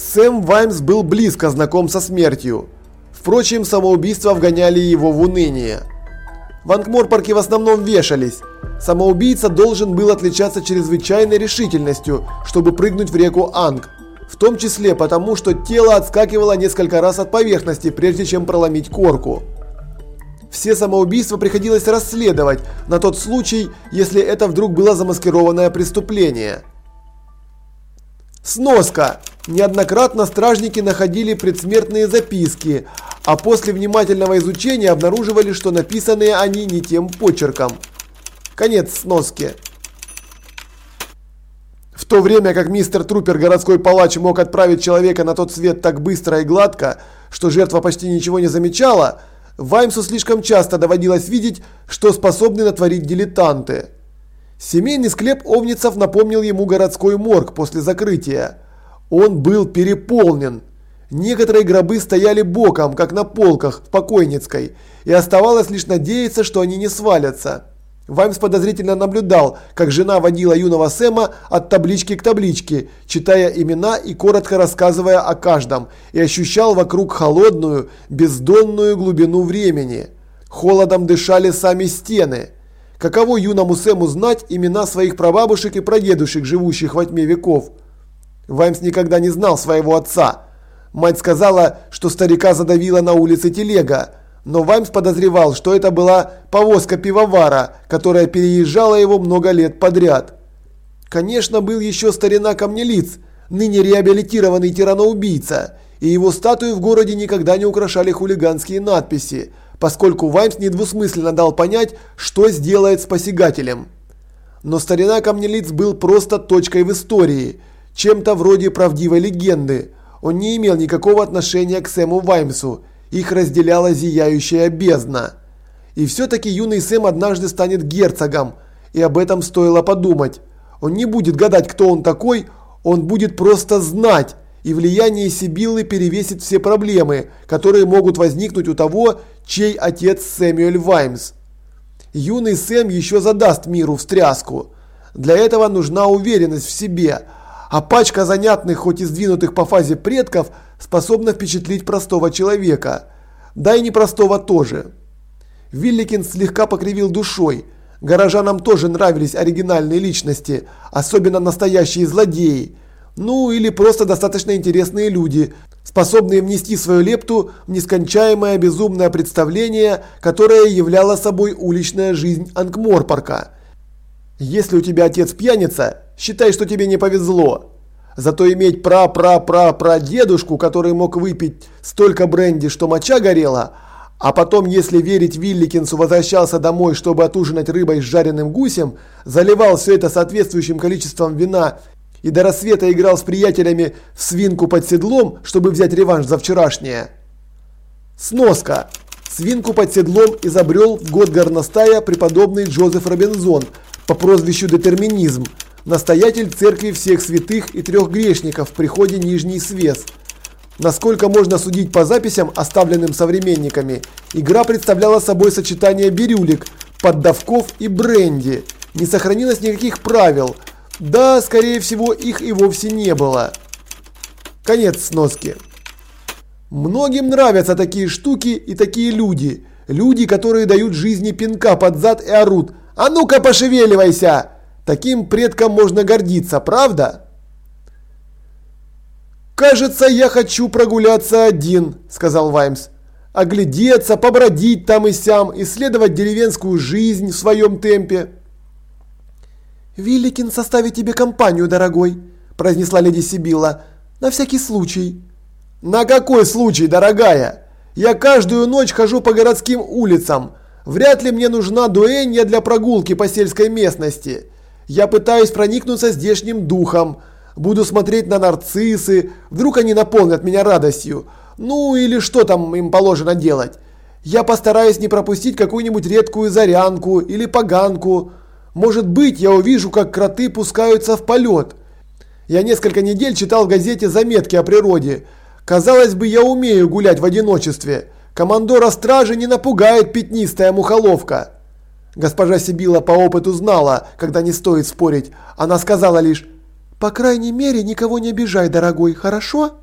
Сэм Ваймс был близко знаком со смертью. Впрочем, самоубийства вгоняли его в уныние. В Ангморпорке в основном вешались. Самоубийца должен был отличаться чрезвычайной решительностью, чтобы прыгнуть в реку Анг. В том числе потому, что тело отскакивало несколько раз от поверхности, прежде чем проломить корку. Все самоубийства приходилось расследовать на тот случай, если это вдруг было замаскированное преступление. Сноска. Неоднократно стражники находили предсмертные записки, а после внимательного изучения обнаруживали, что написанные они не тем почерком. Конец сноски. В то время как мистер Трупер, городской палач, мог отправить человека на тот свет так быстро и гладко, что жертва почти ничего не замечала, Ваймсу слишком часто доводилось видеть, что способны натворить дилетанты. Семейный склеп Овницев напомнил ему городской морг после закрытия. Он был переполнен. Некоторые гробы стояли боком, как на полках в покойницкой, и оставалось лишь надеяться, что они не свалятся. Ваймс подозрительно наблюдал, как жена водила юного Сэма от таблички к табличке, читая имена и коротко рассказывая о каждом, и ощущал вокруг холодную, бездонную глубину времени. Холодом дышали сами стены. Каково юному Сэму знать имена своих прабабушек и прадедушек, живущих во тьме веков? Ваймс никогда не знал своего отца. Мать сказала, что старика задавила на улице телега, но Ваймс подозревал, что это была повозка пивовара, которая переезжала его много лет подряд. Конечно, был еще старина Камнелиц, ныне реабилитированный тираноубийца, и его статую в городе никогда не украшали хулиганские надписи, поскольку Ваймс недвусмысленно дал понять, что сделает с посягателем. Но старина Камнелиц был просто точкой в истории, чем-то вроде правдивой легенды. Он не имел никакого отношения к Сэму Ваймсу, их разделяла зияющая бездна. И все-таки юный Сэм однажды станет герцогом, и об этом стоило подумать. Он не будет гадать, кто он такой, он будет просто знать, и влияние Сибиллы перевесит все проблемы, которые могут возникнуть у того, чей отец Сэмюэль Ваймс. Юный Сэм еще задаст миру встряску. Для этого нужна уверенность в себе, а пачка занятных, хоть и сдвинутых по фазе предков – способна впечатлить простого человека. Да и непростого тоже. Вилликин слегка покривил душой. Горожанам тоже нравились оригинальные личности, особенно настоящие злодеи. Ну или просто достаточно интересные люди, способные внести свою лепту в нескончаемое безумное представление, которое являло собой уличная жизнь Ангморпорка. Если у тебя отец пьяница, считай, что тебе не повезло. Зато иметь пра-пра-пра-прадедушку, который мог выпить столько бренди, что моча горела, а потом, если верить Вилликинсу, возвращался домой, чтобы отужинать рыбой с жареным гусем, заливал все это соответствующим количеством вина и до рассвета играл с приятелями в свинку под седлом, чтобы взять реванш за вчерашнее. Сноска. Свинку под седлом изобрел в год горностая преподобный Джозеф Робинзон по прозвищу Детерминизм – настоятель церкви всех святых и трех грешников в приходе Нижний Свес. Насколько можно судить по записям, оставленным современниками, игра представляла собой сочетание бирюлек, поддавков и бренди. Не сохранилось никаких правил. Да, скорее всего, их и вовсе не было. Конец сноски. Многим нравятся такие штуки и такие люди. Люди, которые дают жизни пинка под зад и орут. «А ну-ка пошевеливайся!» Таким предком можно гордиться, правда? «Кажется, я хочу прогуляться один», – сказал Ваймс. «Оглядеться, побродить там и сям, исследовать деревенскую жизнь в своем темпе». «Великин составит тебе компанию, дорогой», – произнесла леди Сибилла. «На всякий случай». «На какой случай, дорогая? Я каждую ночь хожу по городским улицам. Вряд ли мне нужна дуэнья для прогулки по сельской местности. Я пытаюсь проникнуться здешним духом. Буду смотреть на нарциссы, вдруг они наполнят меня радостью. Ну или что там им положено делать. Я постараюсь не пропустить какую-нибудь редкую зарянку или поганку. Может быть, я увижу, как кроты пускаются в полет. Я несколько недель читал в газете заметки о природе. Казалось бы, я умею гулять в одиночестве. Командора стражи не напугает пятнистая мухоловка. Госпожа Сибила по опыту знала, когда не стоит спорить. Она сказала лишь «По крайней мере, никого не обижай, дорогой, хорошо?»